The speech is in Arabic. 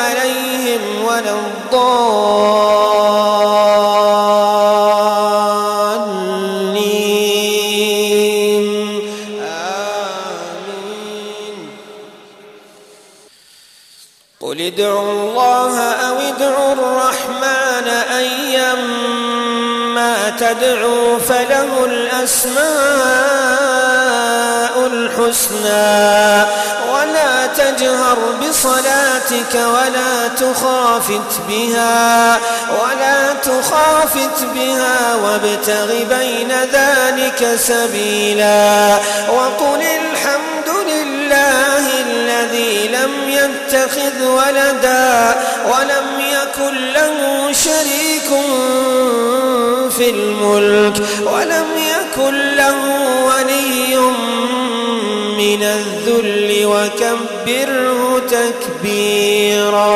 عليهم ولا الضالين. آمين. قل ادعوا الله أو ادعوا الرحمن أيما تدعوا فله الأسماء الحسنى. تجهر بصلاتك ولا تخافت بها ولا تخافت بها وابتغ بين ذلك سبيلا. وقل الحمد لله الذي لم يتخذ ولدا ولم يكن له شريك في الملك ولم يكن له الذل وكبره تكبيرا.